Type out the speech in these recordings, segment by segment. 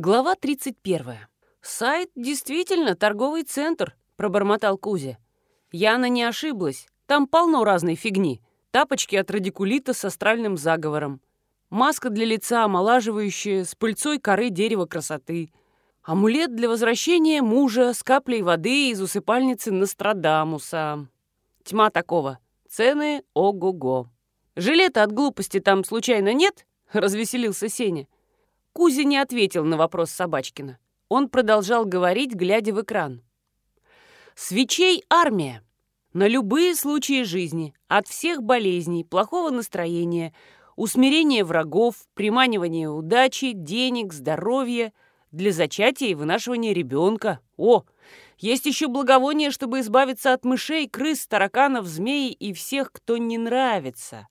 Глава 31. «Сайт действительно торговый центр», — пробормотал Кузя. Яна не ошиблась. Там полно разной фигни. Тапочки от радикулита с астральным заговором. Маска для лица, омолаживающая, с пыльцой коры дерева красоты. Амулет для возвращения мужа с каплей воды из усыпальницы Нострадамуса. Тьма такого. Цены ого-го. «Жилета от глупости там случайно нет?» — развеселился Сеня. Кузя не ответил на вопрос Собачкина. Он продолжал говорить, глядя в экран. «Свечей армия. На любые случаи жизни, от всех болезней, плохого настроения, усмирения врагов, приманивания удачи, денег, здоровья, для зачатия и вынашивания ребенка. О, есть еще благовоние, чтобы избавиться от мышей, крыс, тараканов, змей и всех, кто не нравится.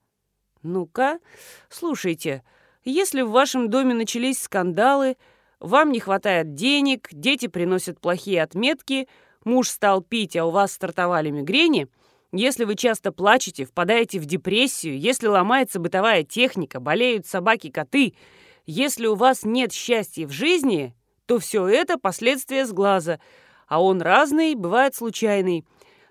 Ну-ка, слушайте, — если в вашем доме начались скандалы, вам не хватает денег, дети приносят плохие отметки, муж стал пить, а у вас стартовали мигрени, если вы часто плачете, впадаете в депрессию, если ломается бытовая техника, болеют собаки-коты, если у вас нет счастья в жизни, то все это последствия сглаза, а он разный, бывает случайный.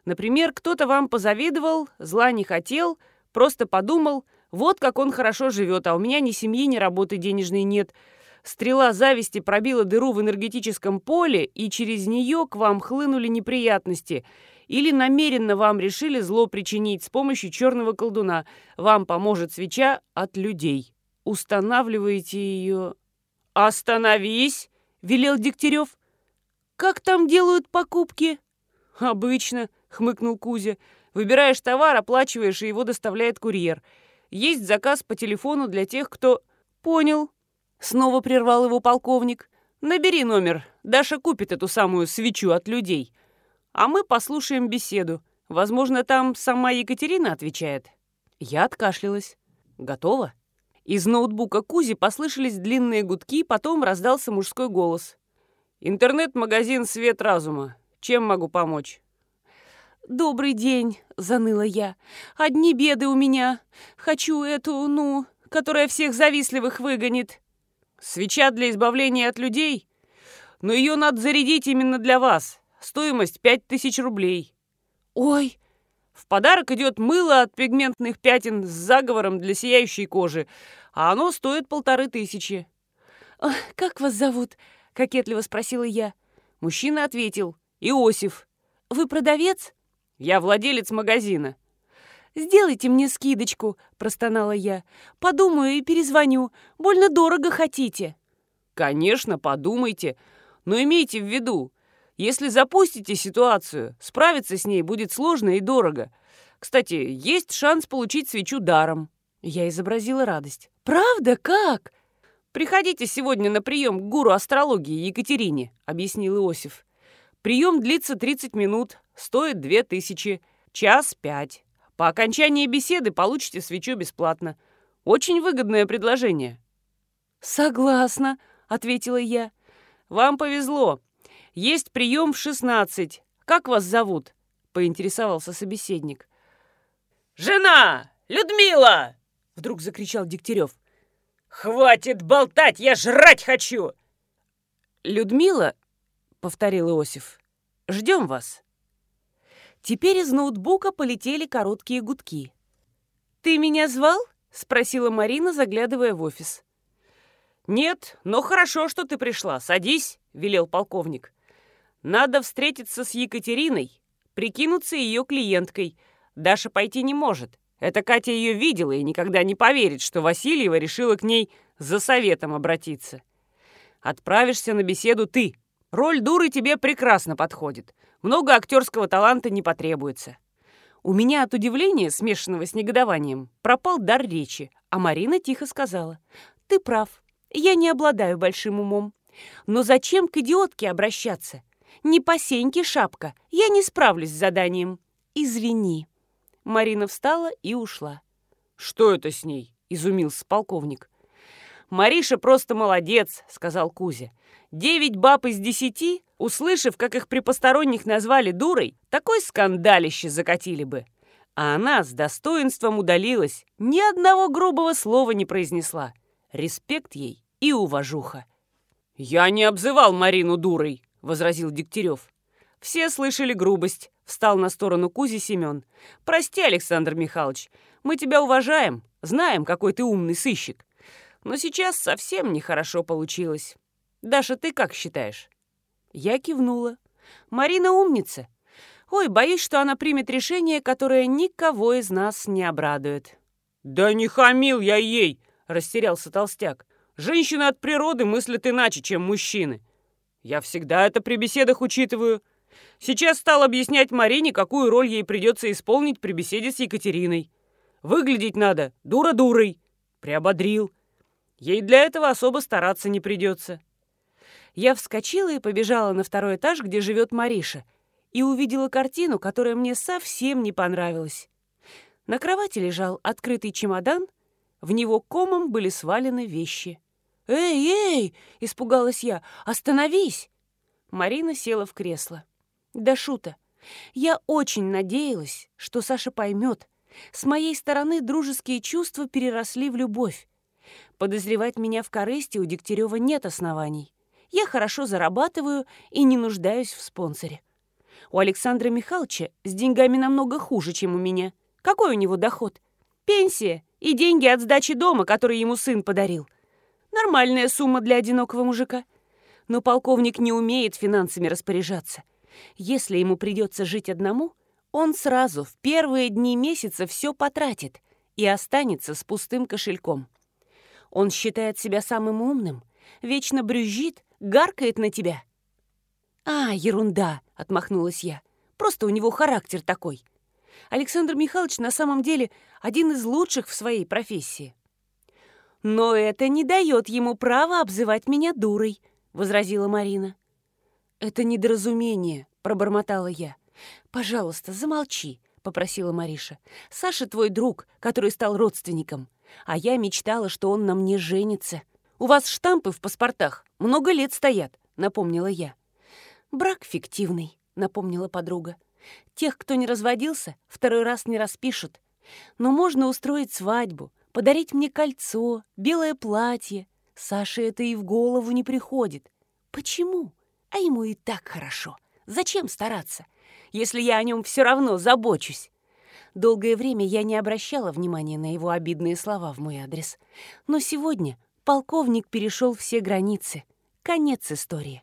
Например, кто-то вам позавидовал, зла не хотел, просто подумал – вот как он хорошо живет, а у меня ни семьи, ни работы денежной нет. Стрела зависти пробила дыру в энергетическом поле, и через нее к вам хлынули неприятности. Или намеренно вам решили зло причинить с помощью черного колдуна. Вам поможет свеча от людей. Устанавливаете ее... «Остановись!» — велел Дегтярев. «Как там делают покупки?» «Обычно», — хмыкнул Кузя. «Выбираешь товар, оплачиваешь, и его доставляет курьер». Есть заказ по телефону для тех, кто...» «Понял», — снова прервал его полковник. «Набери номер. Даша купит эту самую свечу от людей. А мы послушаем беседу. Возможно, там сама Екатерина отвечает». Я откашлялась. «Готово?» Из ноутбука Кузи послышались длинные гудки, потом раздался мужской голос. «Интернет-магазин «Свет разума». Чем могу помочь?» «Добрый день», — заныла я. «Одни беды у меня. Хочу эту, ну, которая всех завистливых выгонит». «Свеча для избавления от людей? Но ее надо зарядить именно для вас. Стоимость пять тысяч рублей». «Ой!» В подарок идет мыло от пигментных пятен с заговором для сияющей кожи, а оно стоит полторы тысячи. «Как вас зовут?» — кокетливо спросила я. Мужчина ответил. «Иосиф». «Вы продавец?» Я владелец магазина». «Сделайте мне скидочку», — простонала я. «Подумаю и перезвоню. Больно дорого хотите». «Конечно, подумайте. Но имейте в виду, если запустите ситуацию, справиться с ней будет сложно и дорого. Кстати, есть шанс получить свечу даром». Я изобразила радость. «Правда? Как?» «Приходите сегодня на прием к гуру астрологии Екатерине», — объяснил Иосиф. «Прием длится 30 минут, Стоит две тысячи. Час пять. По окончании беседы получите свечу бесплатно. Очень выгодное предложение». «Согласна», — ответила я. «Вам повезло. Есть прием в шестнадцать. Как вас зовут?» — поинтересовался собеседник. «Жена! Людмила!» — вдруг закричал Дегтярев. «Хватит болтать, я жрать хочу!» «Людмила?» — повторил Иосиф. «Ждем вас». Теперь из ноутбука полетели короткие гудки. «Ты меня звал?» — спросила Марина, заглядывая в офис. «Нет, но хорошо, что ты пришла. Садись», — велел полковник. «Надо встретиться с Екатериной, прикинуться ее клиенткой. Даша пойти не может. Это Катя ее видела и никогда не поверит, что Васильева решила к ней за советом обратиться. Отправишься на беседу ты. Роль дуры тебе прекрасно подходит. Много актерского таланта не потребуется. У меня от удивления, смешанного с негодованием, пропал дар речи, а Марина тихо сказала. «Ты прав, я не обладаю большим умом. Но зачем к идиотке обращаться? Не по сеньке шапка, я не справлюсь с заданием. Извини». Марина встала и ушла. «Что это с ней?» — изумился полковник. «Мариша просто молодец», — сказал Кузя. «Девять баб из десяти Услышав, как их при посторонних назвали дурой, такой скандалище закатили бы. А она с достоинством удалилась, ни одного грубого слова не произнесла. Респект ей и уважуха. «Я не обзывал Марину дурой», — возразил Дегтярев. Все слышали грубость. Встал на сторону Кузи Семен. «Прости, Александр Михайлович, мы тебя уважаем, знаем, какой ты умный сыщик. Но сейчас совсем нехорошо получилось. Даша, ты как считаешь?» Я кивнула. «Марина умница. Ой, боюсь, что она примет решение, которое никого из нас не обрадует». «Да не хамил я ей!» — растерялся толстяк. «Женщины от природы мыслят иначе, чем мужчины. Я всегда это при беседах учитываю. Сейчас стал объяснять Марине, какую роль ей придется исполнить при беседе с Екатериной. Выглядеть надо дура-дурой. Приободрил. Ей для этого особо стараться не придется. Я вскочила и побежала на второй этаж, где живет Мариша, и увидела картину, которая мне совсем не понравилась. На кровати лежал открытый чемодан, в него комом были свалены вещи. «Эй, эй!» — испугалась я. «Остановись!» Марина села в кресло. Да шута. Я очень надеялась, что Саша поймет. С моей стороны дружеские чувства переросли в любовь. Подозревать меня в корысти у Дегтярева нет оснований. Я хорошо зарабатываю и не нуждаюсь в спонсоре. У Александра Михайловича с деньгами намного хуже, чем у меня. Какой у него доход? Пенсия и деньги от сдачи дома, который ему сын подарил. Нормальная сумма для одинокого мужика. Но полковник не умеет финансами распоряжаться. Если ему придется жить одному, он сразу в первые дни месяца все потратит и останется с пустым кошельком. Он считает себя самым умным, вечно брюзжит, гаркает на тебя. «А, ерунда!» — отмахнулась я. «Просто у него характер такой. Александр Михайлович на самом деле один из лучших в своей профессии». «Но это не дает ему права обзывать меня дурой», — возразила Марина. «Это недоразумение», — пробормотала я. «Пожалуйста, замолчи», — попросила Мариша. «Саша твой друг, который стал родственником. А я мечтала, что он на мне женится. У вас штампы в паспортах много лет стоят», — напомнила я. «Брак фиктивный», — напомнила подруга. «Тех, кто не разводился, второй раз не распишут. Но можно устроить свадьбу, подарить мне кольцо, белое платье. Саше это и в голову не приходит. Почему?» А ему и так хорошо. Зачем стараться, если я о нем все равно забочусь? Долгое время я не обращала внимания на его обидные слова в мой адрес. Но сегодня полковник перешел все границы. Конец истории.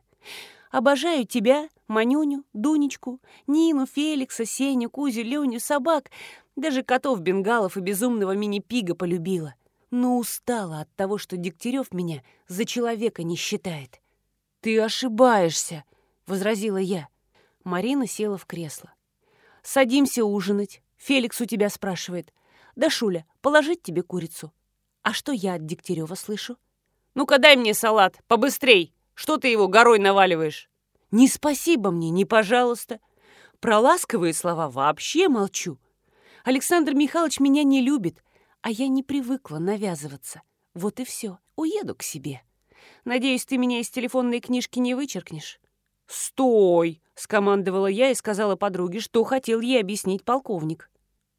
Обожаю тебя, Манюню, Дунечку, Нину, Феликса, Сеню, Кузю, Леню, собак, даже котов-бенгалов и безумного мини-пига полюбила. Но устала от того, что Дегтярев меня за человека не считает. «Ты ошибаешься», — возразила я. Марина села в кресло. «Садимся ужинать. Феликс у тебя спрашивает. Да, Шуля, положить тебе курицу? А что я от Дегтярева слышу?» «Ну-ка дай мне салат, побыстрей! Что ты его горой наваливаешь?» «Не спасибо мне, не пожалуйста. Про ласковые слова вообще молчу. Александр Михайлович меня не любит, а я не привыкла навязываться. Вот и все. Уеду к себе». Надеюсь, ты меня из телефонной книжки не вычеркнешь?» «Стой!» — скомандовала я и сказала подруге, что хотел ей объяснить полковник.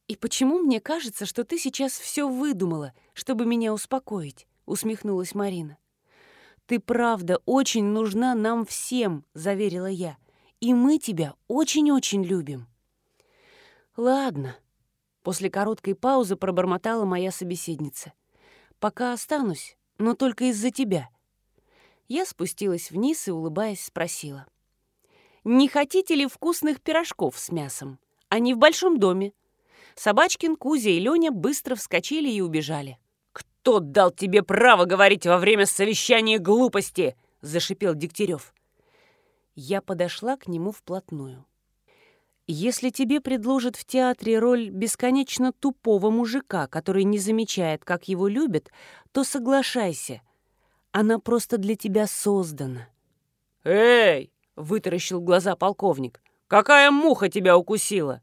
«И почему мне кажется, что ты сейчас все выдумала, чтобы меня успокоить?» — усмехнулась Марина. «Ты правда очень нужна нам всем», — заверила я. «И мы тебя очень-очень любим». «Ладно», — после короткой паузы пробормотала моя собеседница. «Пока останусь, но только из-за тебя. Я спустилась вниз и, улыбаясь, спросила. «Не хотите ли вкусных пирожков с мясом? Они в большом доме». Собачкин, Кузя и Леня быстро вскочили и убежали. «Кто дал тебе право говорить во время совещания глупости?» — зашипел Дегтярев. Я подошла к нему вплотную. «Если тебе предложат в театре роль бесконечно тупого мужика, который не замечает, как его любят, то соглашайся — она просто для тебя создана». «Эй!» — вытаращил глаза полковник. «Какая муха тебя укусила?»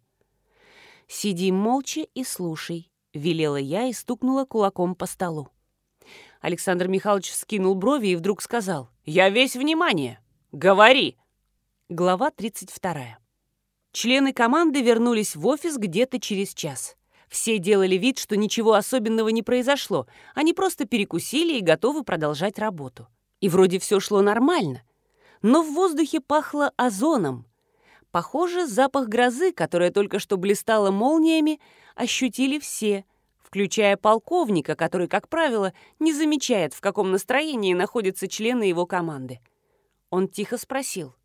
«Сиди молча и слушай», — велела я и стукнула кулаком по столу. Александр Михайлович скинул брови и вдруг сказал. «Я весь внимание. Говори!» Глава 32. Члены команды вернулись в офис где-то через час. Все делали вид, что ничего особенного не произошло. Они просто перекусили и готовы продолжать работу. И вроде все шло нормально. Но в воздухе пахло озоном. Похоже, запах грозы, которая только что блистала молниями, ощутили все, включая полковника, который, как правило, не замечает, в каком настроении находятся члены его команды. Он тихо спросил.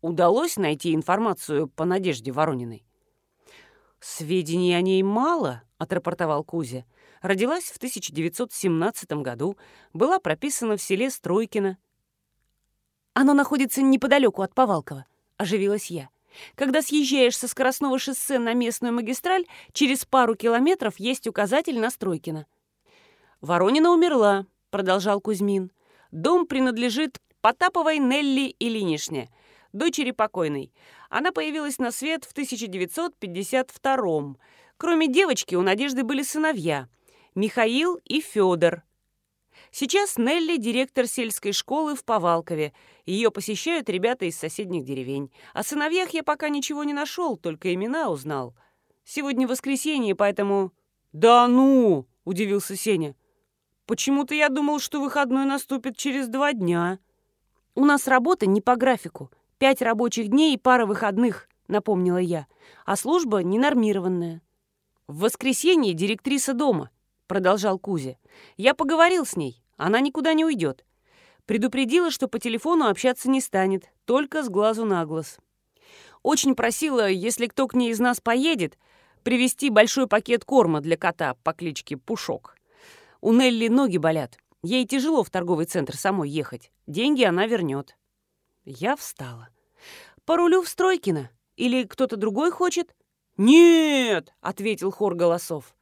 «Удалось найти информацию по Надежде Ворониной?» «Сведений о ней мало», — отрапортовал Кузя. «Родилась в 1917 году, была прописана в селе Стройкино». «Оно находится неподалеку от Повалкова», — оживилась я. «Когда съезжаешь со скоростного шоссе на местную магистраль, через пару километров есть указатель на Стройкино». «Воронина умерла», — продолжал Кузьмин. «Дом принадлежит Потаповой Нелли Ильинишне, дочери покойной. Она появилась на свет в 1952 -м. Кроме девочки, у Надежды были сыновья – Михаил и Федор. Сейчас Нелли – директор сельской школы в Повалкове. Ее посещают ребята из соседних деревень. О сыновьях я пока ничего не нашел, только имена узнал. Сегодня воскресенье, поэтому... «Да ну!» – удивился Сеня. «Почему-то я думал, что выходной наступит через два дня». «У нас работа не по графику. Пять рабочих дней и пара выходных», — напомнила я. «А служба ненормированная». «В воскресенье директриса дома», — продолжал Кузя. «Я поговорил с ней. Она никуда не уйдет. Предупредила, что по телефону общаться не станет, только с глазу на глаз. Очень просила, если кто к ней из нас поедет, привезти большой пакет корма для кота по кличке Пушок. У Нелли ноги болят. Ей тяжело в торговый центр самой ехать. Деньги она вернет. Я встала. «По рулю в Стройкино? Или кто-то другой хочет?» «Нет!» — ответил хор голосов.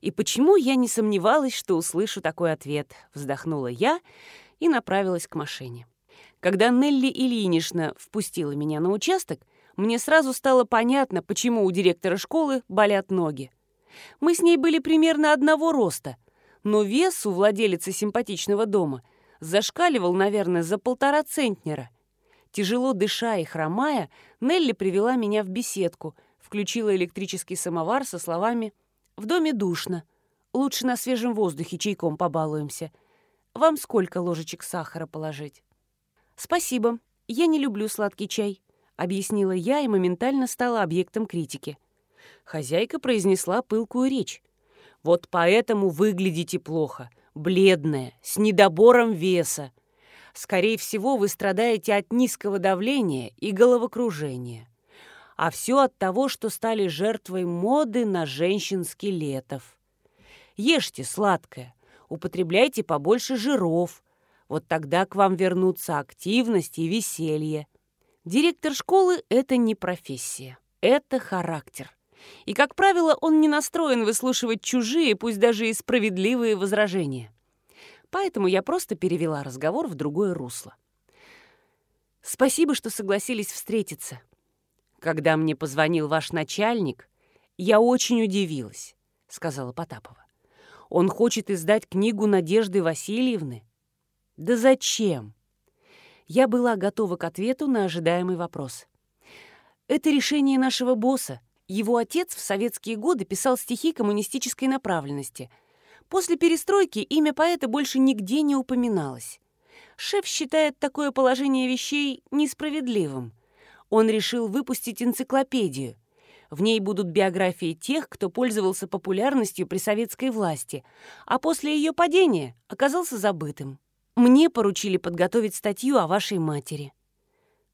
«И почему я не сомневалась, что услышу такой ответ?» — вздохнула я и направилась к машине. Когда Нелли Ильинична впустила меня на участок, мне сразу стало понятно, почему у директора школы болят ноги. Мы с ней были примерно одного роста, но вес у владелицы симпатичного дома зашкаливал, наверное, за полтора центнера. Тяжело дыша и хромая, Нелли привела меня в беседку, включила электрический самовар со словами «В доме душно. Лучше на свежем воздухе чайком побалуемся. Вам сколько ложечек сахара положить?» «Спасибо. Я не люблю сладкий чай», — объяснила я и моментально стала объектом критики. Хозяйка произнесла пылкую речь. «Вот поэтому выглядите плохо бледная, с недобором веса. Скорее всего, вы страдаете от низкого давления и головокружения. А все от того, что стали жертвой моды на женщин-скелетов. Ешьте сладкое, употребляйте побольше жиров. Вот тогда к вам вернутся активность и веселье. Директор школы – это не профессия, это характер. И, как правило, он не настроен выслушивать чужие, пусть даже и справедливые возражения. Поэтому я просто перевела разговор в другое русло. «Спасибо, что согласились встретиться. Когда мне позвонил ваш начальник, я очень удивилась», — сказала Потапова. «Он хочет издать книгу Надежды Васильевны». «Да зачем?» Я была готова к ответу на ожидаемый вопрос. «Это решение нашего босса», его отец в советские годы писал стихи коммунистической направленности. После перестройки имя поэта больше нигде не упоминалось. Шеф считает такое положение вещей несправедливым. Он решил выпустить энциклопедию. В ней будут биографии тех, кто пользовался популярностью при советской власти, а после ее падения оказался забытым. Мне поручили подготовить статью о вашей матери.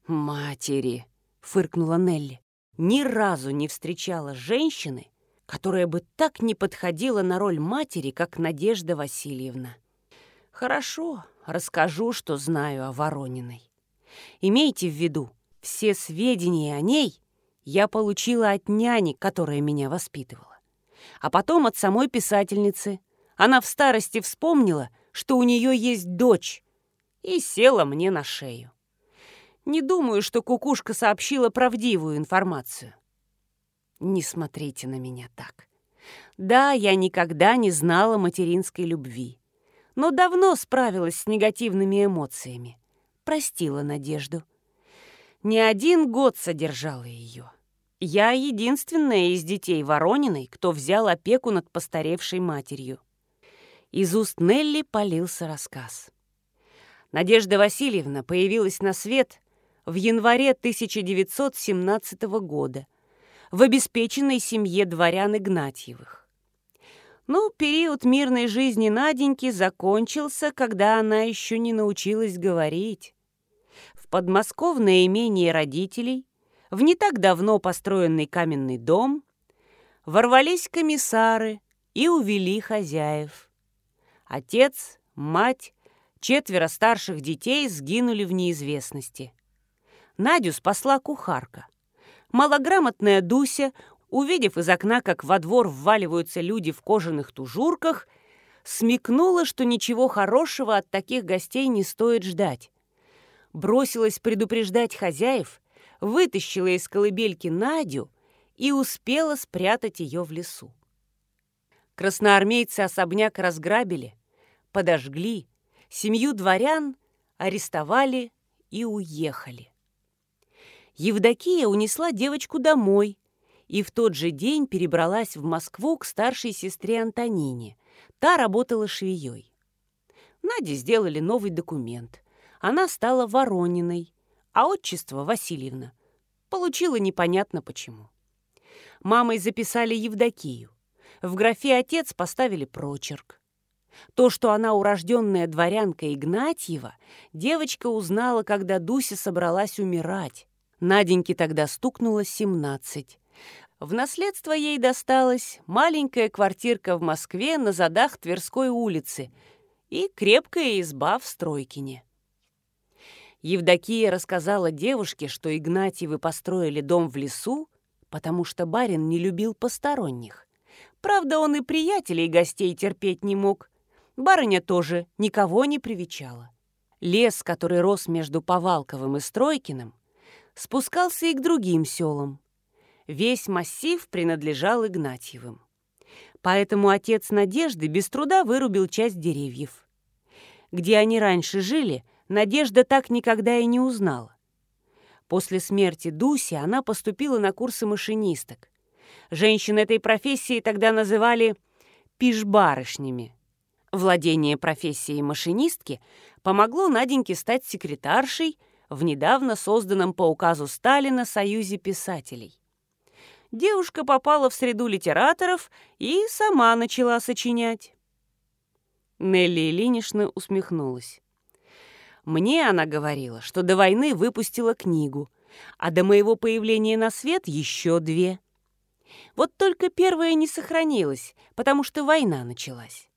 «Матери», — фыркнула Нелли ни разу не встречала женщины, которая бы так не подходила на роль матери, как Надежда Васильевна. Хорошо, расскажу, что знаю о Ворониной. Имейте в виду, все сведения о ней я получила от няни, которая меня воспитывала. А потом от самой писательницы. Она в старости вспомнила, что у нее есть дочь, и села мне на шею. Не думаю, что кукушка сообщила правдивую информацию. Не смотрите на меня так. Да, я никогда не знала материнской любви, но давно справилась с негативными эмоциями. Простила Надежду. Не один год содержала ее. Я единственная из детей Ворониной, кто взял опеку над постаревшей матерью. Из уст Нелли полился рассказ. Надежда Васильевна появилась на свет в январе 1917 года в обеспеченной семье дворян Игнатьевых. Но период мирной жизни Наденьки закончился, когда она еще не научилась говорить. Подмосковное имение родителей, в не так давно построенный каменный дом, ворвались комиссары и увели хозяев. Отец, мать, четверо старших детей сгинули в неизвестности. Надю спасла кухарка. Малограмотная Дуся, увидев из окна, как во двор вваливаются люди в кожаных тужурках, смекнула, что ничего хорошего от таких гостей не стоит ждать. Бросилась предупреждать хозяев, вытащила из колыбельки Надю и успела спрятать ее в лесу. Красноармейцы особняк разграбили, подожгли, семью дворян арестовали и уехали. Евдокия унесла девочку домой и в тот же день перебралась в Москву к старшей сестре Антонине. Та работала швеей. Наде сделали новый документ. Она стала Ворониной, а отчество Васильевна. Получила непонятно почему. Мамой записали Евдокию. В графе «отец» поставили прочерк. То, что она урожденная дворянка Игнатьева, девочка узнала, когда Дуся собралась умирать. Наденьке тогда стукнуло 17. В наследство ей досталась маленькая квартирка в Москве на задах Тверской улицы и крепкая изба в Стройкине. Евдокия рассказала девушке, что Игнатьевы построили дом в лесу, потому что барин не любил посторонних. Правда, он и приятелей и гостей терпеть не мог. Барыня тоже никого не привечала. Лес, который рос между Повалковым и Стройкиным, спускался и к другим селам. Весь массив принадлежал Игнатьевым. Поэтому отец Надежды без труда вырубил часть деревьев. Где они раньше жили, Надежда так никогда и не узнала. После смерти Дуси она поступила на курсы машинисток. Женщин этой профессии тогда называли пижбарышнями. Владение профессией машинистки помогло Наденьке стать секретаршей в недавно созданном по указу Сталина Союзе писателей. Девушка попала в среду литераторов и сама начала сочинять. Нелли Ильинична усмехнулась. Мне она говорила, что до войны выпустила книгу, а до моего появления на свет еще две. Вот только первая не сохранилась, потому что война началась.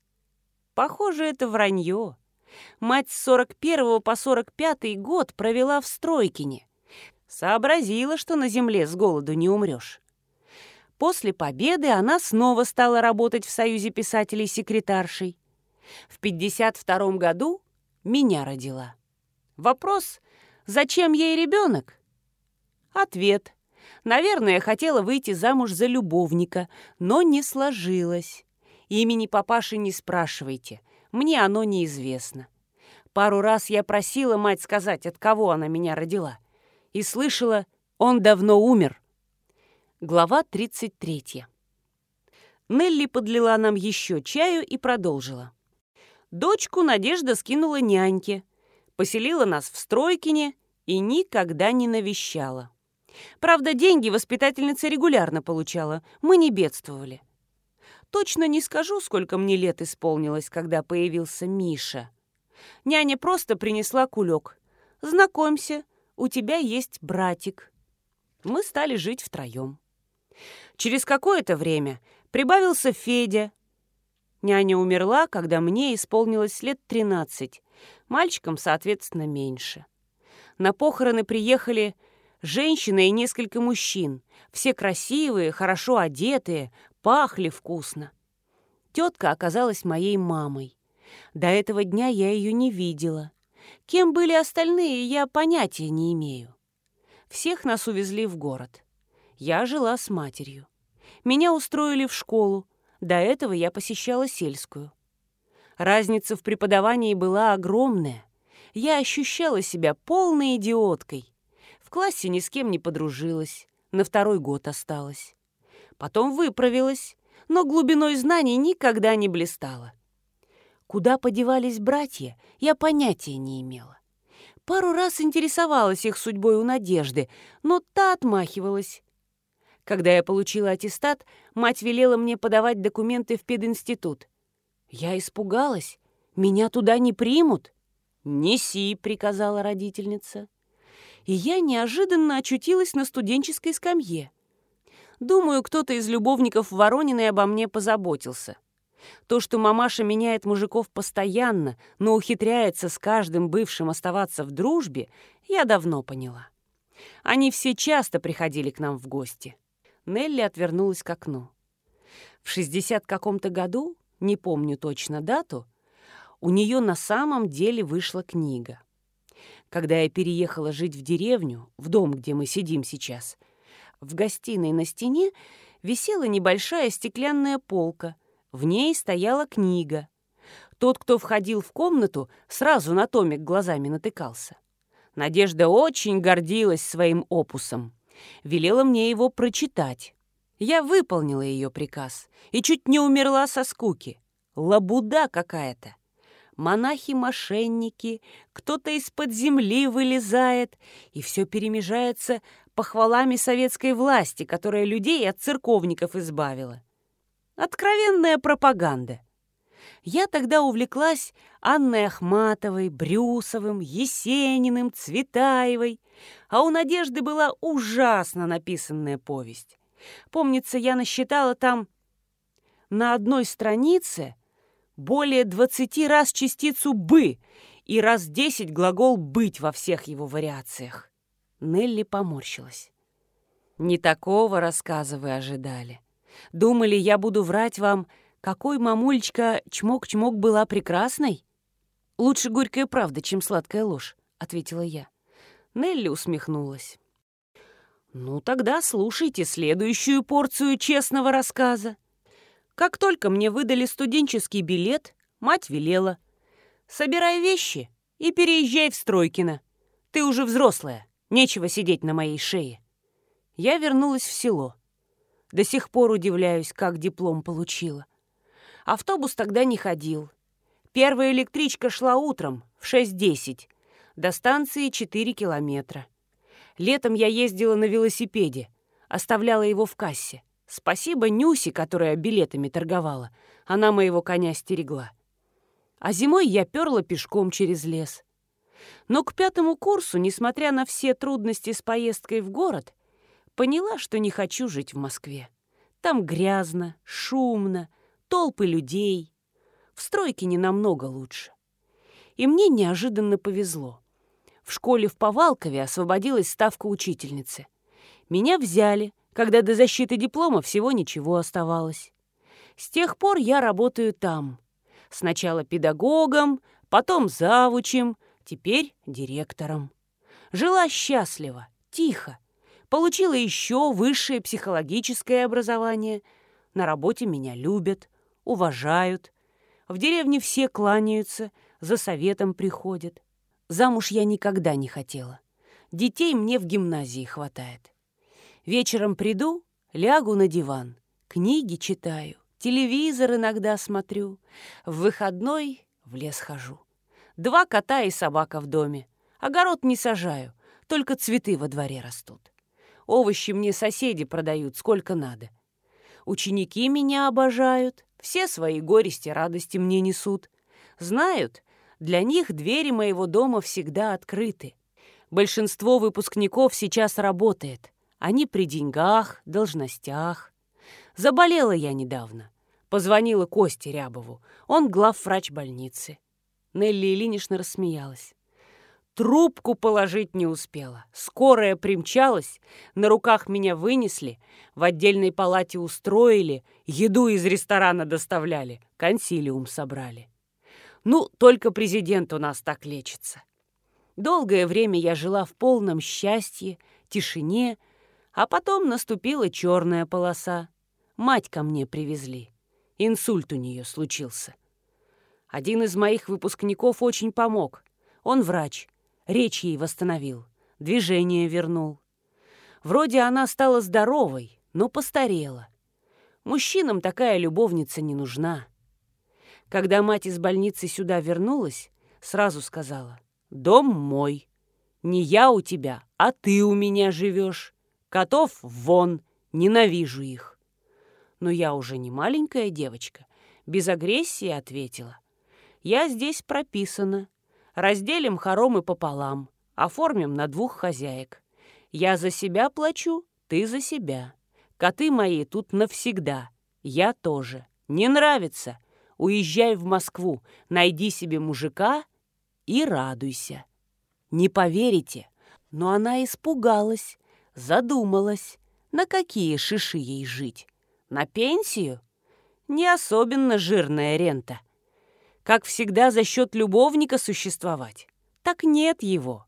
Похоже, это вранье. Мать с 41 по 45 год провела в Стройкине. Сообразила, что на земле с голоду не умрешь. После победы она снова стала работать в Союзе писателей секретаршей. В 52 году меня родила. Вопрос «Зачем ей ребенок?» Ответ «Наверное, хотела выйти замуж за любовника, но не сложилось. Имени папаши не спрашивайте – мне оно неизвестно. Пару раз я просила мать сказать, от кого она меня родила. И слышала, он давно умер. Глава 33. Нелли подлила нам еще чаю и продолжила. Дочку Надежда скинула няньке, поселила нас в Стройкине и никогда не навещала. Правда, деньги воспитательница регулярно получала, мы не бедствовали. Точно не скажу, сколько мне лет исполнилось, когда появился Миша. Няня просто принесла кулек. «Знакомься, у тебя есть братик». Мы стали жить втроем. Через какое-то время прибавился Федя. Няня умерла, когда мне исполнилось лет 13, мальчикам, соответственно, меньше. На похороны приехали женщина и несколько мужчин, все красивые, хорошо одетые, пахли вкусно. Тетка оказалась моей мамой. До этого дня я ее не видела. Кем были остальные, я понятия не имею. Всех нас увезли в город. Я жила с матерью. Меня устроили в школу. До этого я посещала сельскую. Разница в преподавании была огромная. Я ощущала себя полной идиоткой. В классе ни с кем не подружилась. На второй год осталась потом выправилась, но глубиной знаний никогда не блистала. Куда подевались братья, я понятия не имела. Пару раз интересовалась их судьбой у Надежды, но та отмахивалась. Когда я получила аттестат, мать велела мне подавать документы в пединститут. Я испугалась. Меня туда не примут. «Неси», — приказала родительница. И я неожиданно очутилась на студенческой скамье. Думаю, кто-то из любовников Ворониной обо мне позаботился. То, что мамаша меняет мужиков постоянно, но ухитряется с каждым бывшим оставаться в дружбе, я давно поняла. Они все часто приходили к нам в гости. Нелли отвернулась к окну. В 60 каком-то году, не помню точно дату, у нее на самом деле вышла книга. Когда я переехала жить в деревню, в дом, где мы сидим сейчас, в гостиной на стене висела небольшая стеклянная полка — в ней стояла книга. Тот, кто входил в комнату, сразу на томик глазами натыкался. Надежда очень гордилась своим опусом. Велела мне его прочитать. Я выполнила ее приказ и чуть не умерла со скуки. Лабуда какая-то. Монахи-мошенники, кто-то из-под земли вылезает, и все перемежается похвалами советской власти, которая людей от церковников избавила. Откровенная пропаганда. Я тогда увлеклась Анной Ахматовой, Брюсовым, Есениным, Цветаевой, а у Надежды была ужасно написанная повесть. Помнится, я насчитала там на одной странице более двадцати раз частицу «бы» и раз десять глагол «быть» во всех его вариациях. Нелли поморщилась. «Не такого рассказа вы ожидали. Думали, я буду врать вам, какой мамулечка чмок-чмок была прекрасной? Лучше горькая правда, чем сладкая ложь, ответила я. Нелли усмехнулась. Ну тогда слушайте следующую порцию честного рассказа. Как только мне выдали студенческий билет, мать велела. Собирай вещи и переезжай в Стройкино. Ты уже взрослая, нечего сидеть на моей шее. Я вернулась в село. До сих пор удивляюсь, как диплом получила. Автобус тогда не ходил. Первая электричка шла утром в 6.10. До станции 4 километра. Летом я ездила на велосипеде. Оставляла его в кассе. Спасибо Нюсе, которая билетами торговала. Она моего коня стерегла. А зимой я перла пешком через лес. Но к пятому курсу, несмотря на все трудности с поездкой в город, Поняла, что не хочу жить в Москве. Там грязно, шумно, толпы людей. В стройке не намного лучше. И мне неожиданно повезло. В школе в Повалкове освободилась ставка учительницы. Меня взяли, когда до защиты диплома всего ничего оставалось. С тех пор я работаю там. Сначала педагогом, потом завучем, теперь директором. Жила счастливо, тихо, Получила еще высшее психологическое образование. На работе меня любят, уважают. В деревне все кланяются, за советом приходят. Замуж я никогда не хотела. Детей мне в гимназии хватает. Вечером приду, лягу на диван, книги читаю, телевизор иногда смотрю. В выходной в лес хожу. Два кота и собака в доме. Огород не сажаю, только цветы во дворе растут. Овощи мне соседи продают сколько надо. Ученики меня обожают, все свои горести радости мне несут. Знают, для них двери моего дома всегда открыты. Большинство выпускников сейчас работает. Они при деньгах, должностях. Заболела я недавно. Позвонила Косте Рябову. Он главврач больницы. Нелли Ильинична рассмеялась. Трубку положить не успела. Скорая примчалась, на руках меня вынесли, в отдельной палате устроили, еду из ресторана доставляли, консилиум собрали. Ну, только президент у нас так лечится. Долгое время я жила в полном счастье, тишине, а потом наступила черная полоса. Мать ко мне привезли. Инсульт у нее случился. Один из моих выпускников очень помог. Он врач, Речь ей восстановил, движение вернул. Вроде она стала здоровой, но постарела. Мужчинам такая любовница не нужна. Когда мать из больницы сюда вернулась, сразу сказала, «Дом мой. Не я у тебя, а ты у меня живешь. Котов вон, ненавижу их». Но я уже не маленькая девочка, без агрессии ответила. «Я здесь прописана. Разделим хоромы пополам, оформим на двух хозяек. Я за себя плачу, ты за себя. Коты мои тут навсегда, я тоже. Не нравится? Уезжай в Москву, найди себе мужика и радуйся. Не поверите, но она испугалась, задумалась, на какие шиши ей жить. На пенсию? Не особенно жирная рента. Как всегда за счет любовника существовать. Так нет его.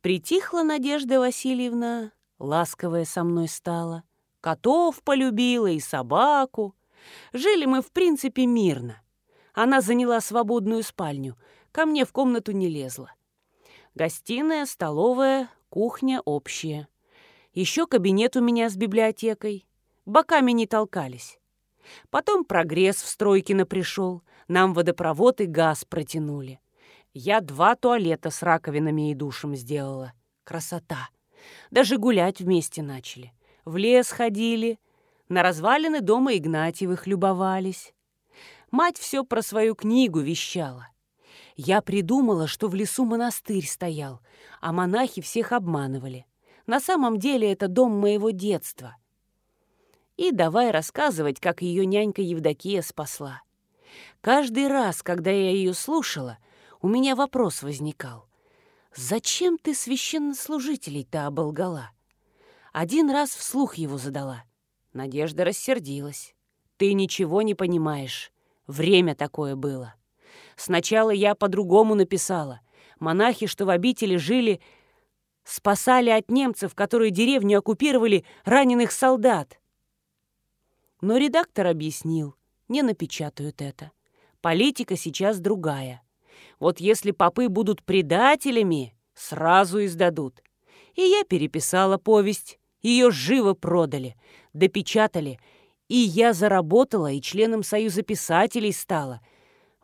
Притихла Надежда Васильевна, ласковая со мной стала. Котов полюбила и собаку. Жили мы, в принципе, мирно. Она заняла свободную спальню, ко мне в комнату не лезла. Гостиная, столовая, кухня общая. Еще кабинет у меня с библиотекой. Боками не толкались. Потом прогресс в Стройкино пришел. Нам водопровод и газ протянули. Я два туалета с раковинами и душем сделала. Красота. Даже гулять вместе начали. В лес ходили, на развалины дома Игнатьевых любовались. Мать все про свою книгу вещала. Я придумала, что в лесу монастырь стоял, а монахи всех обманывали. На самом деле это дом моего детства. И давай рассказывать, как ее нянька Евдокия спасла. Каждый раз, когда я ее слушала, у меня вопрос возникал. «Зачем ты священнослужителей-то оболгала?» Один раз вслух его задала. Надежда рассердилась. «Ты ничего не понимаешь. Время такое было. Сначала я по-другому написала. Монахи, что в обители жили, спасали от немцев, которые деревню оккупировали, раненых солдат. Но редактор объяснил, не напечатают это. Политика сейчас другая. Вот если попы будут предателями, сразу издадут. И я переписала повесть. Ее живо продали, допечатали. И я заработала и членом Союза писателей стала.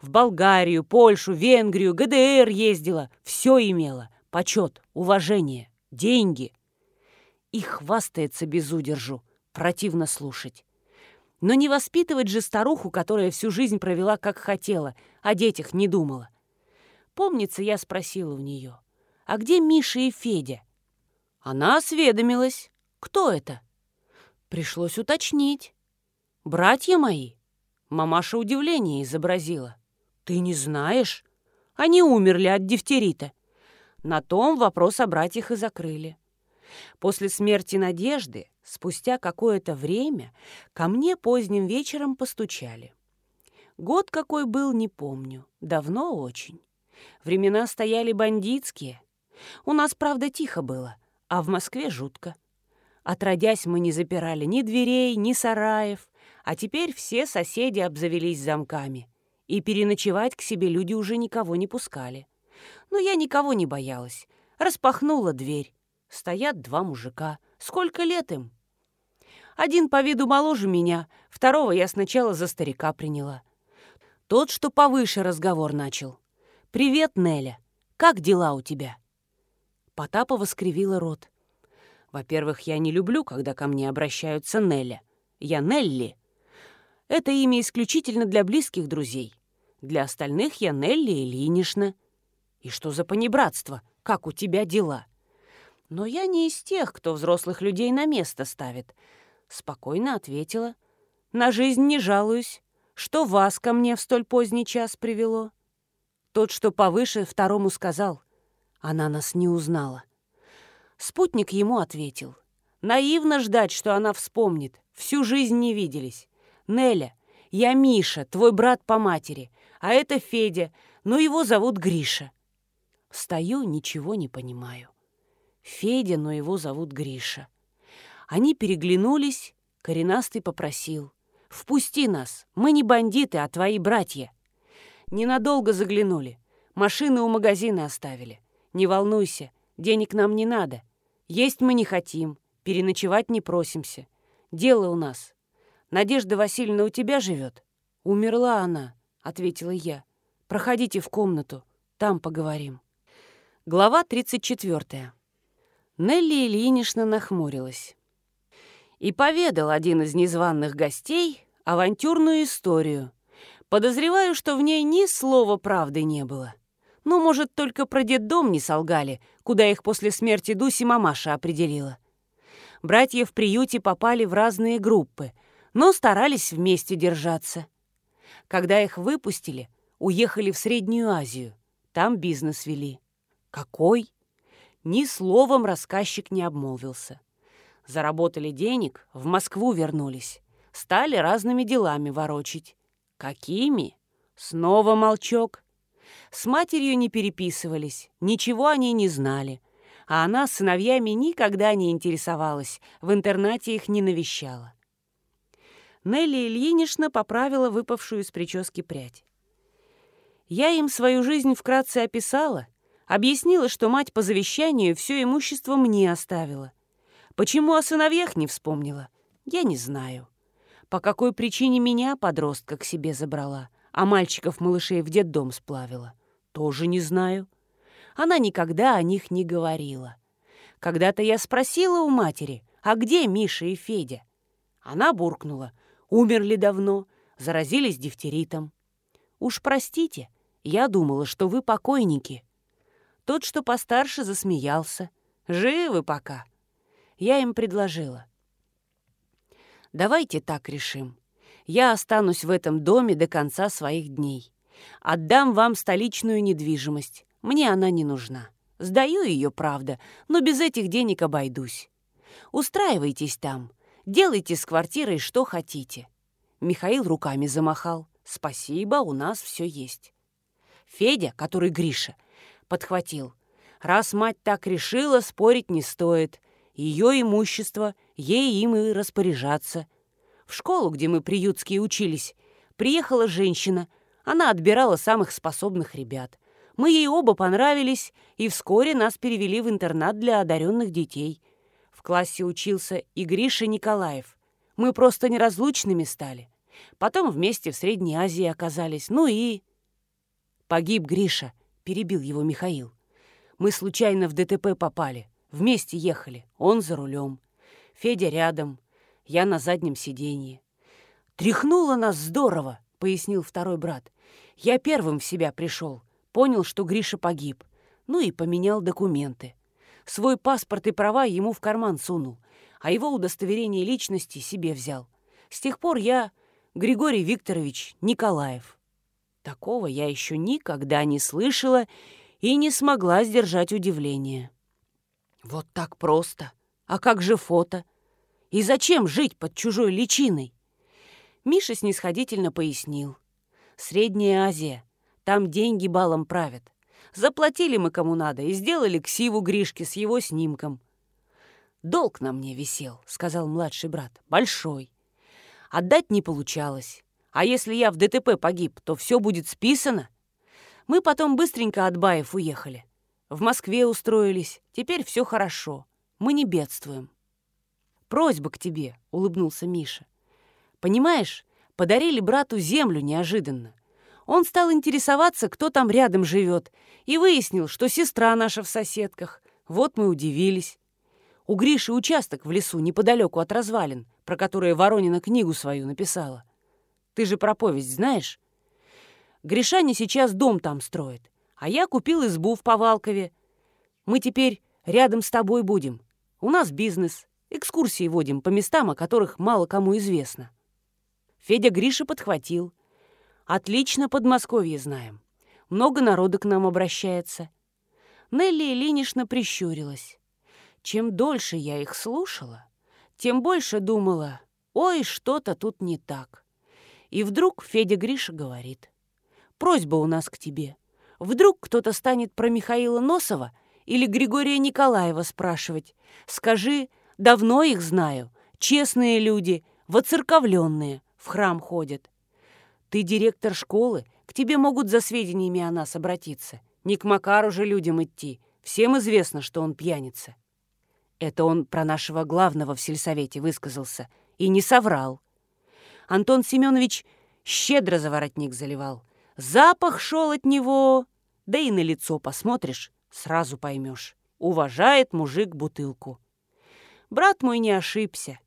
В Болгарию, Польшу, Венгрию, ГДР ездила. Все имела. Почет, уважение, деньги. И хвастается без удержу. Противно слушать. Но не воспитывать же старуху, которая всю жизнь провела как хотела, о детях не думала. Помнится, я спросила у нее, а где Миша и Федя? Она осведомилась. Кто это? Пришлось уточнить. Братья мои. Мамаша удивление изобразила. Ты не знаешь? Они умерли от дифтерита. На том вопрос о братьях и закрыли. После смерти Надежды, спустя какое-то время, ко мне поздним вечером постучали. Год какой был, не помню. Давно очень. Времена стояли бандитские. У нас, правда, тихо было, а в Москве жутко. Отродясь, мы не запирали ни дверей, ни сараев, а теперь все соседи обзавелись замками, и переночевать к себе люди уже никого не пускали. Но я никого не боялась. Распахнула дверь. Стоят два мужика. Сколько лет им? Один по виду моложе меня, второго я сначала за старика приняла. Тот, что повыше разговор начал. «Привет, Неля. Как дела у тебя?» Потапова скривила рот. «Во-первых, я не люблю, когда ко мне обращаются Неля. Я Нелли. Это имя исключительно для близких друзей. Для остальных я Нелли Ильинична. И что за понебратство? Как у тебя дела?» Но я не из тех, кто взрослых людей на место ставит. Спокойно ответила. «На жизнь не жалуюсь. Что вас ко мне в столь поздний час привело?» Тот, что повыше, второму сказал. Она нас не узнала. Спутник ему ответил. Наивно ждать, что она вспомнит. Всю жизнь не виделись. Неля, я Миша, твой брат по матери. А это Федя, но его зовут Гриша. Стою, ничего не понимаю. Федя, но его зовут Гриша. Они переглянулись, коренастый попросил. «Впусти нас, мы не бандиты, а твои братья». Ненадолго заглянули. Машины у магазина оставили. Не волнуйся, денег нам не надо. Есть мы не хотим, переночевать не просимся. Дело у нас. Надежда Васильевна у тебя живет? Умерла она. — ответила я. «Проходите в комнату, там поговорим». Глава 34. Нелли Ильинична нахмурилась. И поведал один из незваных гостей авантюрную историю. Подозреваю, что в ней ни слова правды не было. Ну, может, только про детдом не солгали, куда их после смерти Дуси мамаша определила. Братья в приюте попали в разные группы, но старались вместе держаться. Когда их выпустили, уехали в Среднюю Азию. Там бизнес вели. Какой? Ни словом рассказчик не обмолвился. Заработали денег, в Москву вернулись. Стали разными делами ворочить. Какими? Снова молчок. С матерью не переписывались, ничего о ней не знали. А она с сыновьями никогда не интересовалась, в интернате их не навещала. Нелли Ильинична поправила выпавшую из прически прядь. Я им свою жизнь вкратце описала, объяснила, что мать по завещанию все имущество мне оставила. Почему о сыновьях не вспомнила, я не знаю. По какой причине меня подростка к себе забрала, а мальчиков-малышей в детдом сплавила, тоже не знаю. Она никогда о них не говорила. Когда-то я спросила у матери, а где Миша и Федя? Она буркнула, умерли давно, заразились дифтеритом. Уж простите, я думала, что вы покойники. Тот, что постарше, засмеялся. Живы пока. Я им предложила. Давайте так решим. Я останусь в этом доме до конца своих дней. Отдам вам столичную недвижимость. Мне она не нужна. Сдаю ее, правда, но без этих денег обойдусь. Устраивайтесь там. Делайте с квартирой что хотите. Михаил руками замахал. Спасибо, у нас все есть. Федя, который Гриша, подхватил. Раз мать так решила, спорить не стоит. Ее имущество, ей им и распоряжаться. В школу, где мы приютские учились, приехала женщина. Она отбирала самых способных ребят. Мы ей оба понравились, и вскоре нас перевели в интернат для одаренных детей. В классе учился и Гриша Николаев. Мы просто неразлучными стали. Потом вместе в Средней Азии оказались. Ну и... Погиб Гриша, перебил его Михаил. Мы случайно в ДТП попали. Вместе ехали, он за рулем. Федя рядом, я на заднем сиденье. «Тряхнуло нас здорово», — пояснил второй брат. «Я первым в себя пришел, понял, что Гриша погиб, ну и поменял документы. Свой паспорт и права ему в карман сунул, а его удостоверение личности себе взял. С тех пор я Григорий Викторович Николаев». Такого я еще никогда не слышала и не смогла сдержать удивление. Вот так просто. А как же фото? И зачем жить под чужой личиной? Миша снисходительно пояснил. Средняя Азия. Там деньги балом правят. Заплатили мы кому надо и сделали ксиву Гришки с его снимком. «Долг на мне висел», — сказал младший брат. «Большой. Отдать не получалось. А если я в ДТП погиб, то все будет списано. Мы потом быстренько от Баев уехали. В Москве устроились. Теперь все хорошо. Мы не бедствуем. «Просьба к тебе», — улыбнулся Миша. «Понимаешь, подарили брату землю неожиданно. Он стал интересоваться, кто там рядом живет, и выяснил, что сестра наша в соседках. Вот мы удивились. У Гриши участок в лесу неподалеку от развалин, про которые Воронина книгу свою написала. Ты же про повесть знаешь? Гришаня сейчас дом там строит, а я купил избу в Повалкове. Мы теперь рядом с тобой будем. У нас бизнес, Экскурсии водим по местам, о которых мало кому известно. Федя Гриша подхватил. Отлично Подмосковье знаем. Много народа к нам обращается. Нелли Ильинична прищурилась. Чем дольше я их слушала, тем больше думала, ой, что-то тут не так. И вдруг Федя Гриша говорит, просьба у нас к тебе. Вдруг кто-то станет про Михаила Носова или Григория Николаева спрашивать. Скажи, Давно их знаю. Честные люди, воцерковленные, в храм ходят. Ты директор школы, к тебе могут за сведениями о нас обратиться. Не к Макару же людям идти. Всем известно, что он пьяница. Это он про нашего главного в сельсовете высказался. И не соврал. Антон Семенович щедро за воротник заливал. Запах шел от него, да и на лицо посмотришь, сразу поймешь. Уважает мужик бутылку. Брат мой не ошибся.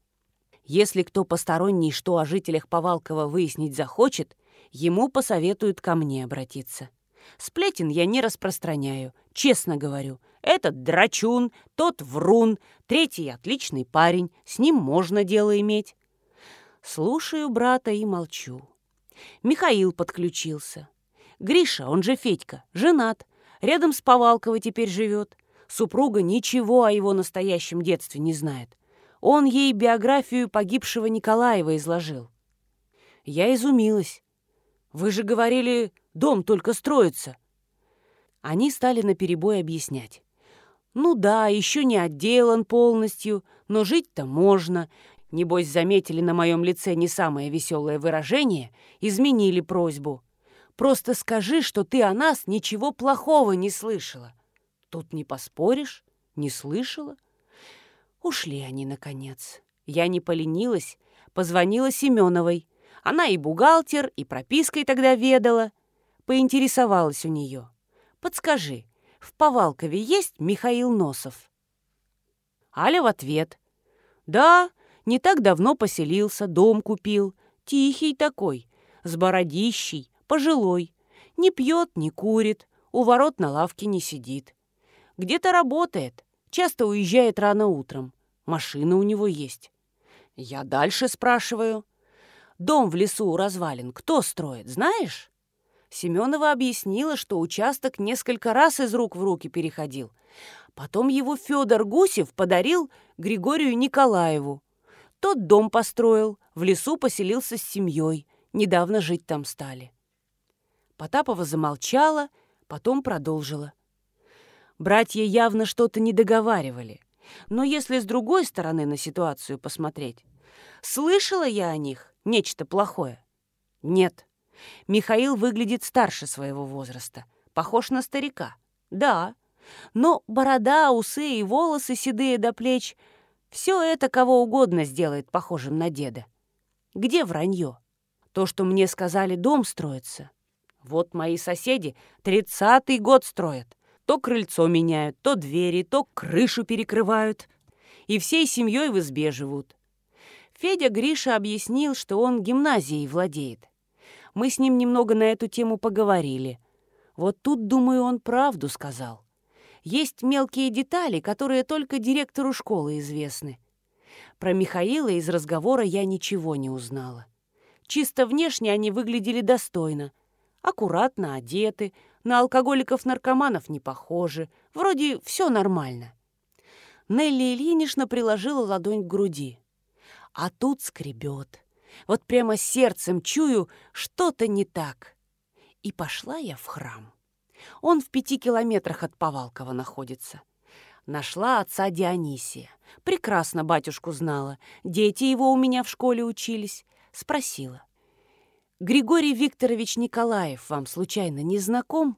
Если кто посторонний что о жителях Повалкова выяснить захочет, ему посоветуют ко мне обратиться. Сплетен я не распространяю, честно говорю. Этот драчун, тот врун, третий отличный парень, с ним можно дело иметь. Слушаю брата и молчу. Михаил подключился. Гриша, он же Федька, женат, рядом с Повалковой теперь живет. Супруга ничего о его настоящем детстве не знает. Он ей биографию погибшего Николаева изложил. Я изумилась. Вы же говорили, дом только строится. Они стали наперебой объяснять. Ну да, еще не отделан полностью, но жить-то можно. Небось, заметили на моем лице не самое веселое выражение, изменили просьбу. Просто скажи, что ты о нас ничего плохого не слышала. Тут не поспоришь, не слышала. Ушли они, наконец. Я не поленилась, позвонила Семеновой. Она и бухгалтер, и пропиской тогда ведала. Поинтересовалась у нее. «Подскажи, в Повалкове есть Михаил Носов?» Аля в ответ. «Да, не так давно поселился, дом купил. Тихий такой, с бородищей, пожилой. Не пьет, не курит, у ворот на лавке не сидит. Где-то работает, часто уезжает рано утром. Машина у него есть. Я дальше спрашиваю. Дом в лесу у развалин кто строит, знаешь? Семенова объяснила, что участок несколько раз из рук в руки переходил. Потом его Федор Гусев подарил Григорию Николаеву. Тот дом построил, в лесу поселился с семьей. Недавно жить там стали. Потапова замолчала, потом продолжила. Братья явно что-то не договаривали. Но если с другой стороны на ситуацию посмотреть, слышала я о них нечто плохое? Нет. Михаил выглядит старше своего возраста, похож на старика. Да, но борода, усы и волосы седые до плеч — все это кого угодно сделает похожим на деда. Где вранье? То, что мне сказали, дом строится. Вот мои соседи тридцатый год строят. То крыльцо меняют, то двери, то крышу перекрывают. И всей семьей в избе живут. Федя Гриша объяснил, что он гимназией владеет. Мы с ним немного на эту тему поговорили. Вот тут, думаю, он правду сказал. Есть мелкие детали, которые только директору школы известны. Про Михаила из разговора я ничего не узнала. Чисто внешне они выглядели достойно. Аккуратно одеты, на алкоголиков-наркоманов не похожи. Вроде все нормально. Нелли Ильинична приложила ладонь к груди. А тут скребет. Вот прямо сердцем чую, что-то не так. И пошла я в храм. Он в пяти километрах от Повалкова находится. Нашла отца Дионисия. Прекрасно батюшку знала. Дети его у меня в школе учились. Спросила. «Григорий Викторович Николаев вам случайно не знаком?»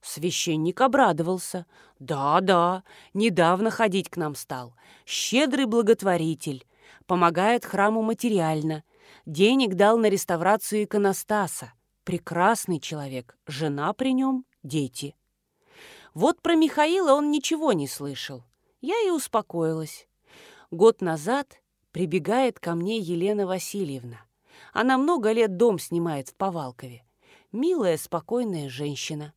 Священник обрадовался. «Да-да, недавно ходить к нам стал. Щедрый благотворитель помогает храму материально. Денег дал на реставрацию иконостаса. Прекрасный человек, жена при нем, дети. Вот про Михаила он ничего не слышал. Я и успокоилась. Год назад прибегает ко мне Елена Васильевна. Она много лет дом снимает в Повалкове. Милая, спокойная женщина.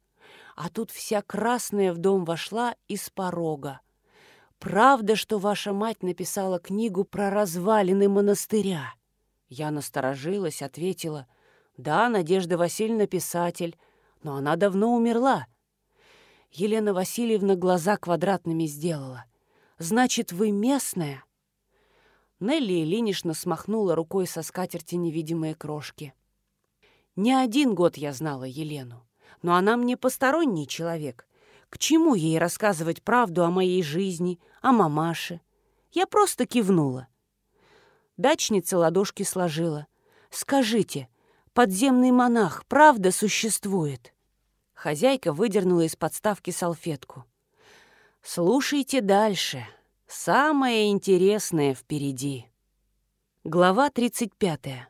А тут вся красная в дом вошла из порога. «Правда, что ваша мать написала книгу про развалины монастыря?» Я насторожилась, ответила. «Да, Надежда Васильевна писатель, но она давно умерла». Елена Васильевна глаза квадратными сделала. «Значит, вы местная?» Нелли Ильинична смахнула рукой со скатерти невидимые крошки. «Не один год я знала Елену, но она мне посторонний человек, к чему ей рассказывать правду о моей жизни, о мамаше? Я просто кивнула. Дачница ладошки сложила. «Скажите, подземный монах правда существует?» Хозяйка выдернула из подставки салфетку. «Слушайте дальше. Самое интересное впереди». Глава 35.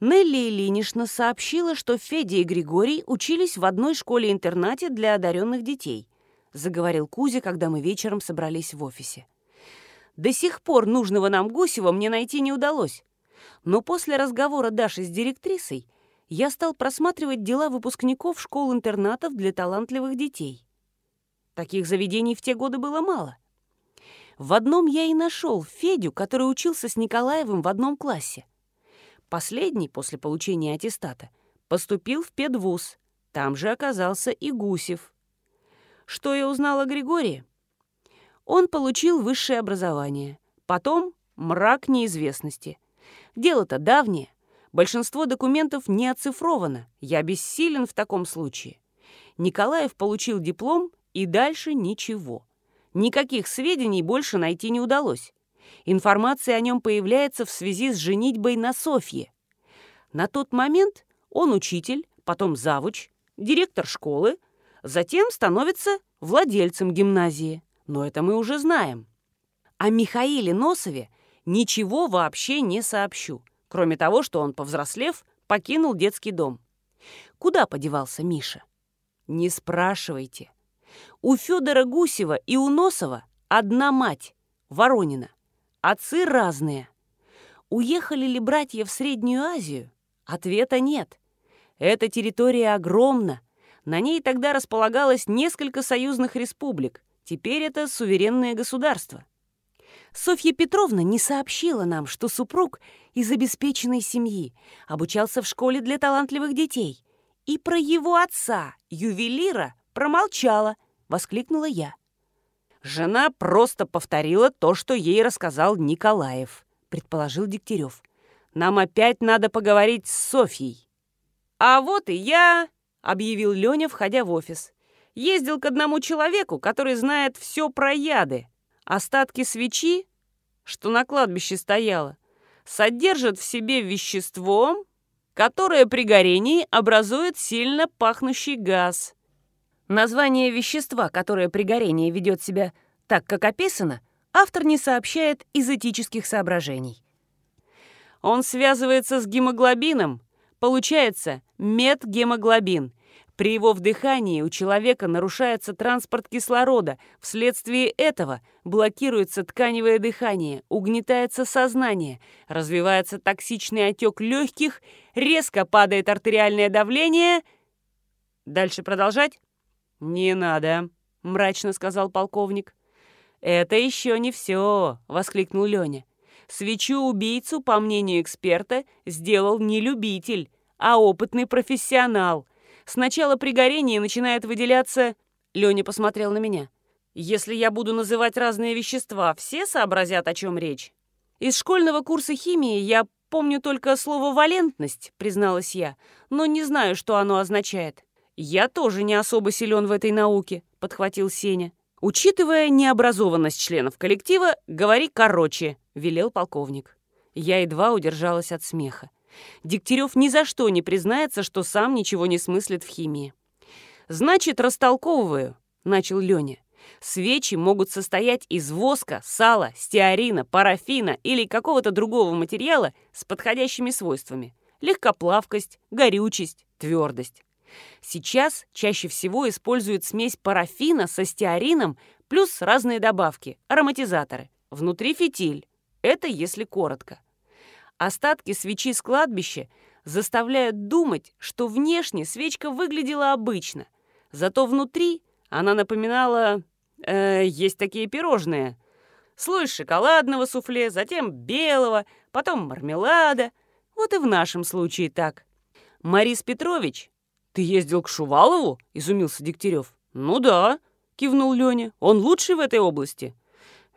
Нелли Ильинична сообщила, что Федя и Григорий учились в одной школе-интернате для одаренных детей, заговорил Кузя, когда мы вечером собрались в офисе. До сих пор нужного нам Гусева мне найти не удалось. Но после разговора Даши с директрисой я стал просматривать дела выпускников школ-интернатов для талантливых детей. Таких заведений в те годы было мало. В одном я и нашел Федю, который учился с Николаевым в одном классе. Последний, после получения аттестата, поступил в педвуз. Там же оказался и Гусев. Что я узнала о Григории? Он получил высшее образование. Потом мрак неизвестности. Дело-то давнее. Большинство документов не оцифровано. Я бессилен в таком случае. Николаев получил диплом, и дальше ничего. Никаких сведений больше найти не удалось. Информация о нем появляется в связи с женитьбой на Софье. На тот момент он учитель, потом завуч, директор школы, затем становится владельцем гимназии но это мы уже знаем. О Михаиле Носове ничего вообще не сообщу, кроме того, что он, повзрослев, покинул детский дом. Куда подевался Миша? Не спрашивайте. У Федора Гусева и у Носова одна мать, Воронина. Отцы разные. Уехали ли братья в Среднюю Азию? Ответа нет. Эта территория огромна. На ней тогда располагалось несколько союзных республик, Теперь это суверенное государство. Софья Петровна не сообщила нам, что супруг из обеспеченной семьи обучался в школе для талантливых детей. И про его отца, ювелира, промолчала, воскликнула я. Жена просто повторила то, что ей рассказал Николаев, предположил Дегтярев. Нам опять надо поговорить с Софьей. А вот и я, объявил Леня, входя в офис. Ездил к одному человеку, который знает все про яды. Остатки свечи, что на кладбище стояло, содержат в себе вещество, которое при горении образует сильно пахнущий газ. Название вещества, которое при горении ведет себя так, как описано, автор не сообщает из этических соображений. Он связывается с гемоглобином, получается метгемоглобин, при его вдыхании у человека нарушается транспорт кислорода. Вследствие этого блокируется тканевое дыхание, угнетается сознание, развивается токсичный отек легких, резко падает артериальное давление. Дальше продолжать? «Не надо», — мрачно сказал полковник. «Это еще не все», — воскликнул Леня. «Свечу-убийцу, по мнению эксперта, сделал не любитель, а опытный профессионал — Сначала при горении начинает выделяться... Леня посмотрел на меня. Если я буду называть разные вещества, все сообразят, о чем речь. Из школьного курса химии я помню только слово «валентность», призналась я, но не знаю, что оно означает. Я тоже не особо силен в этой науке, подхватил Сеня. Учитывая необразованность членов коллектива, говори короче, велел полковник. Я едва удержалась от смеха. Дегтярев ни за что не признается, что сам ничего не смыслит в химии. «Значит, растолковываю», — начал Леня. Свечи могут состоять из воска, сала, стеарина, парафина или какого-то другого материала с подходящими свойствами. Легкоплавкость, горючесть, твердость. Сейчас чаще всего используют смесь парафина со стеарином плюс разные добавки, ароматизаторы. Внутри фитиль. Это если коротко. Остатки свечи с кладбища заставляют думать, что внешне свечка выглядела обычно, зато внутри она напоминала... Э, есть такие пирожные. Слой шоколадного суфле, затем белого, потом мармелада. Вот и в нашем случае так. Марис Петрович, ты ездил к Шувалову? Изумился Дегтярев. Ну да, кивнул Леня. Он лучший в этой области.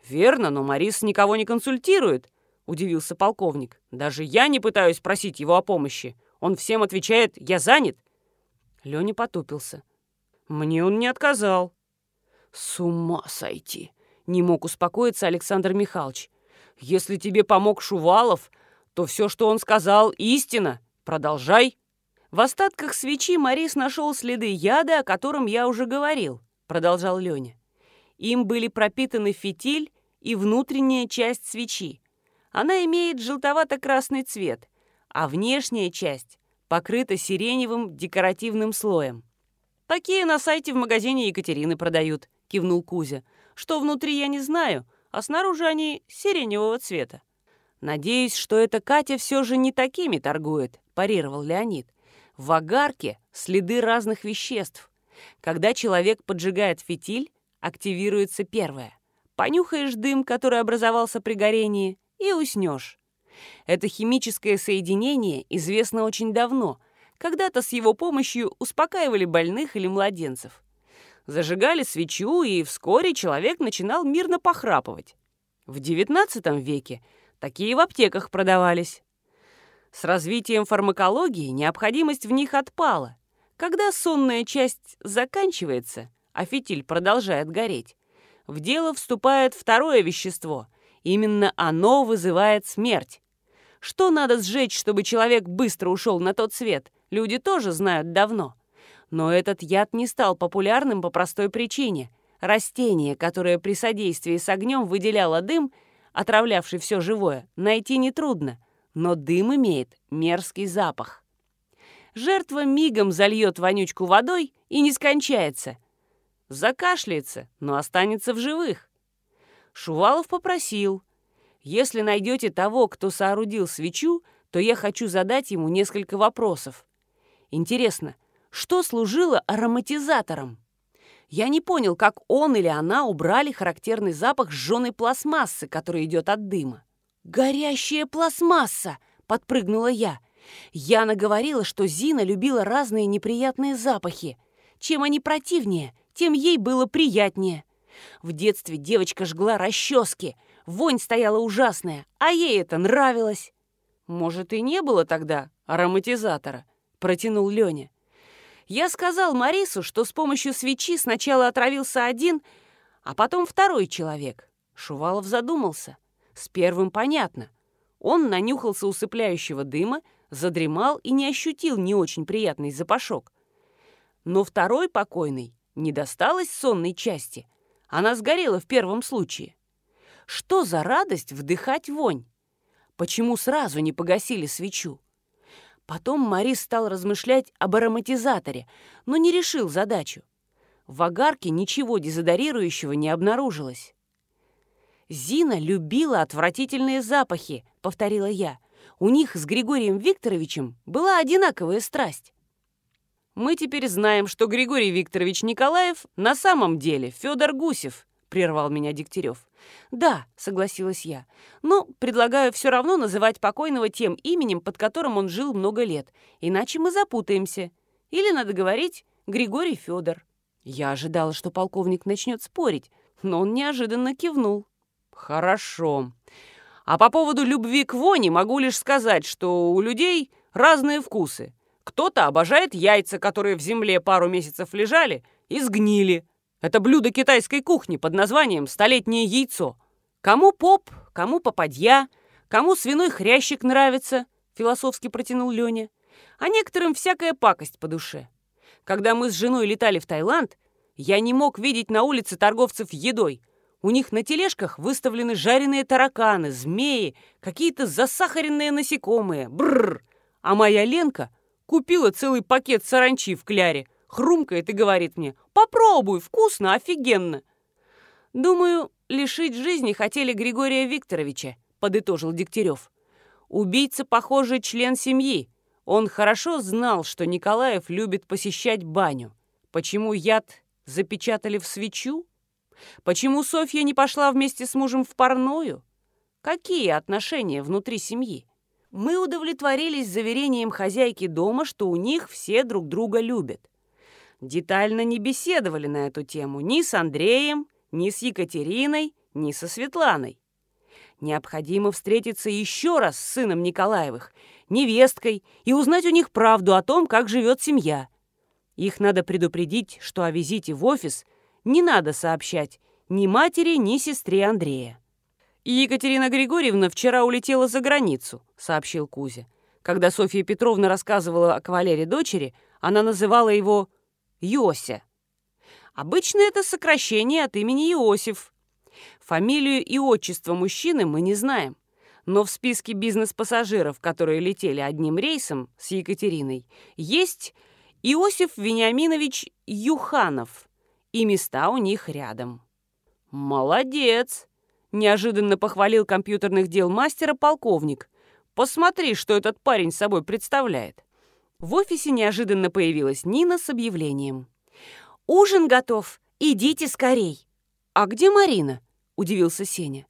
Верно, но Марис никого не консультирует. — удивился полковник. «Даже я не пытаюсь просить его о помощи. Он всем отвечает «я занят». Леня потупился. «Мне он не отказал». «С ума сойти!» — не мог успокоиться Александр Михайлович. «Если тебе помог Шувалов, то все, что он сказал, истина. Продолжай». «В остатках свечи Марис нашел следы яда, о котором я уже говорил», — продолжал Леня. «Им были пропитаны фитиль и внутренняя часть свечи. Она имеет желтовато-красный цвет, а внешняя часть покрыта сиреневым декоративным слоем. «Такие на сайте в магазине Екатерины продают», — кивнул Кузя. «Что внутри, я не знаю, а снаружи они сиреневого цвета». «Надеюсь, что эта Катя все же не такими торгует», — парировал Леонид. «В агарке следы разных веществ. Когда человек поджигает фитиль, активируется первое. Понюхаешь дым, который образовался при горении, и уснешь. Это химическое соединение известно очень давно. Когда-то с его помощью успокаивали больных или младенцев. Зажигали свечу, и вскоре человек начинал мирно похрапывать. В XIX веке такие в аптеках продавались. С развитием фармакологии необходимость в них отпала. Когда сонная часть заканчивается, а фитиль продолжает гореть, в дело вступает второе вещество. Именно оно вызывает смерть. Что надо сжечь, чтобы человек быстро ушел на тот свет, люди тоже знают давно. Но этот яд не стал популярным по простой причине. Растение, которое при содействии с огнем выделяло дым, отравлявший все живое, найти нетрудно, но дым имеет мерзкий запах. Жертва мигом зальет вонючку водой и не скончается. Закашляется, но останется в живых. Шувалов попросил, если найдете того, кто соорудил свечу, то я хочу задать ему несколько вопросов. Интересно, что служило ароматизатором? Я не понял, как он или она убрали характерный запах сжженной пластмассы, который идет от дыма. «Горящая пластмасса!» — подпрыгнула я. Яна говорила, что Зина любила разные неприятные запахи. Чем они противнее, тем ей было приятнее. В детстве девочка жгла расчески — Вонь стояла ужасная, а ей это нравилось. Может, и не было тогда ароматизатора, протянул Леня. Я сказал Марису, что с помощью свечи сначала отравился один, а потом второй человек. Шувалов задумался. С первым понятно. Он нанюхался усыпляющего дыма, задремал и не ощутил не очень приятный запашок. Но второй покойный не досталось сонной части. Она сгорела в первом случае. Что за радость вдыхать вонь? Почему сразу не погасили свечу? Потом Марис стал размышлять об ароматизаторе, но не решил задачу. В агарке ничего дезодорирующего не обнаружилось. «Зина любила отвратительные запахи», — повторила я. «У них с Григорием Викторовичем была одинаковая страсть». «Мы теперь знаем, что Григорий Викторович Николаев на самом деле Федор Гусев», — прервал меня Дегтярев. «Да», — согласилась я, — «но предлагаю все равно называть покойного тем именем, под которым он жил много лет, иначе мы запутаемся. Или, надо говорить, Григорий Федор». Я ожидала, что полковник начнет спорить, но он неожиданно кивнул. «Хорошо. А по поводу любви к воне могу лишь сказать, что у людей разные вкусы. Кто-то обожает яйца, которые в земле пару месяцев лежали и сгнили, это блюдо китайской кухни под названием «столетнее яйцо». Кому поп, кому попадья, кому свиной хрящик нравится, философски протянул Леня. А некоторым всякая пакость по душе. Когда мы с женой летали в Таиланд, я не мог видеть на улице торговцев едой. У них на тележках выставлены жареные тараканы, змеи, какие-то засахаренные насекомые. Бррр! А моя Ленка купила целый пакет саранчи в кляре, хрумкает и говорит мне «Попробуй, вкусно, офигенно!» «Думаю, лишить жизни хотели Григория Викторовича», — подытожил Дегтярев. «Убийца, похоже, член семьи. Он хорошо знал, что Николаев любит посещать баню. Почему яд запечатали в свечу? Почему Софья не пошла вместе с мужем в парную? Какие отношения внутри семьи? Мы удовлетворились заверением хозяйки дома, что у них все друг друга любят детально не беседовали на эту тему ни с Андреем, ни с Екатериной, ни со Светланой. Необходимо встретиться еще раз с сыном Николаевых, невесткой, и узнать у них правду о том, как живет семья. Их надо предупредить, что о визите в офис не надо сообщать ни матери, ни сестре Андрея. «Екатерина Григорьевна вчера улетела за границу», — сообщил Кузя. Когда Софья Петровна рассказывала о кавалере дочери, она называла его Йося. Обычно это сокращение от имени Иосиф. Фамилию и отчество мужчины мы не знаем. но в списке бизнес-пассажиров, которые летели одним рейсом с Екатериной, есть Иосиф Вениаминович Юханов, и места у них рядом. «Молодец!» — неожиданно похвалил компьютерных дел мастера полковник. «Посмотри, что этот парень собой представляет». В офисе неожиданно появилась Нина с объявлением. «Ужин готов. Идите скорей». «А где Марина?» — удивился Сеня.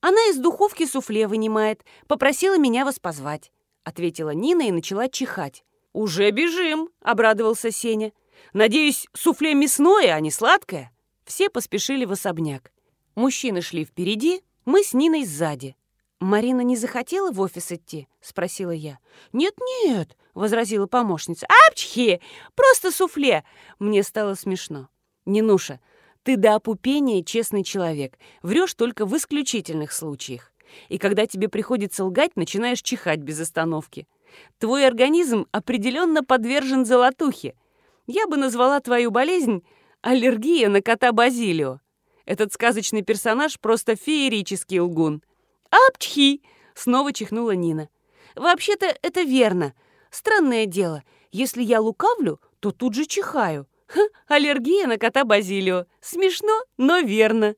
«Она из духовки суфле вынимает. Попросила меня вас позвать», — ответила Нина и начала чихать. «Уже бежим», — обрадовался Сеня. «Надеюсь, суфле мясное, а не сладкое?» Все поспешили в особняк. Мужчины шли впереди, мы с Ниной сзади. «Марина не захотела в офис идти?» — спросила я. «Нет-нет», — возразила помощница. «Апчхи! Просто суфле!» Мне стало смешно. «Нинуша, ты до опупения честный человек. Врешь только в исключительных случаях. И когда тебе приходится лгать, начинаешь чихать без остановки. Твой организм определенно подвержен золотухе. Я бы назвала твою болезнь аллергия на кота Базилио. Этот сказочный персонаж просто феерический лгун. «Апчхи!» — снова чихнула Нина. «Вообще-то это верно. Странное дело, если я лукавлю, то тут же чихаю. Ха, аллергия на кота Базилио. Смешно, но верно».